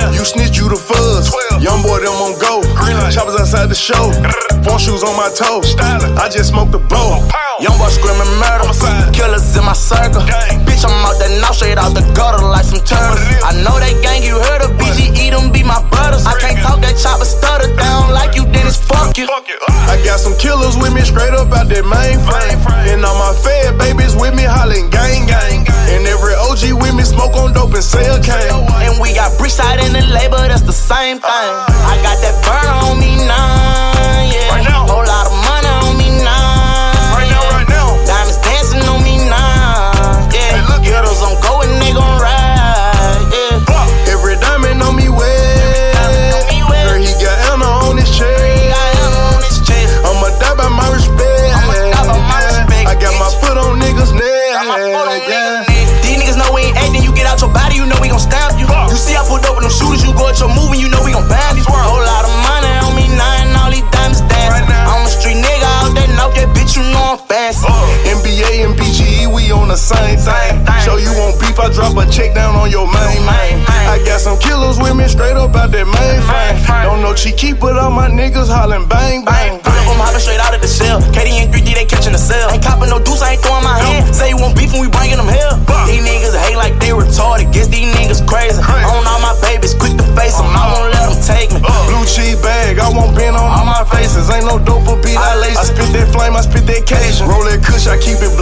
up, see the suds. Right now. You snitch, you the fuzz. Twelve. Young boy, them on go. Green light. Choppers outside the show. Phone shoes on my toes. Stylin'. I just smoked the blow. Pound. Young boy screaming murder. Killers in my circle. Gang. Bitch, I'm out there now, straight out the gutter like some turtles. What it is? I know that gang, you heard of BGE, them be my brothers. I can't talk that chopper stutter down like you, Dennis. Fuck you. Fuck it. Uh. I got some killers with me straight up out that mainframe. Out in the labor, that's the same thing. I got that burner on the same thing. Show you want beef, I drop a check down on your main man. I got some killers with me straight up out that main frame. thing. Don't know cheeky, but all my niggas hollering bang bang. Up, I'm hopping straight out of the shell. Katie and 3D, they catching the cell. Ain't copping no deuce, I ain't throwing my hand. Say you want beef and we bringing them hell. These niggas hate like they retarded. Guess these niggas crazy. On all my babies, quick to face them. I uh-huh. won't let them take me. Uh, blue cheese bag, I won't bend on all my faces. Ain't no dope or beat, I lace. I spit that flame, I spit that Cajun. Roll that kush, I keep it blazing.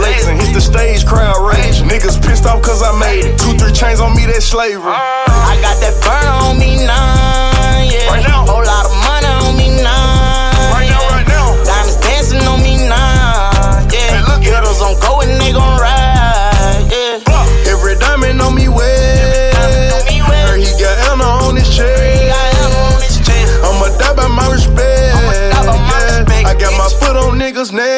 Hit the stage, crowd rage. Niggas pissed off cause I made it. Two, three chains on me, that slavery. I got that burner on me now, yeah. Right now. Whole lot of money on me now. Right now, yeah. right now. Diamonds dancing on me now, yeah. Hey, look at Girls on go and they gon' ride, yeah. Every diamond on me wet. diamond on me wet. Girl, he got Anna on his chest. I am on this chest. I'ma die by my respect. I'ma by my yeah. I got my foot on niggas' neck.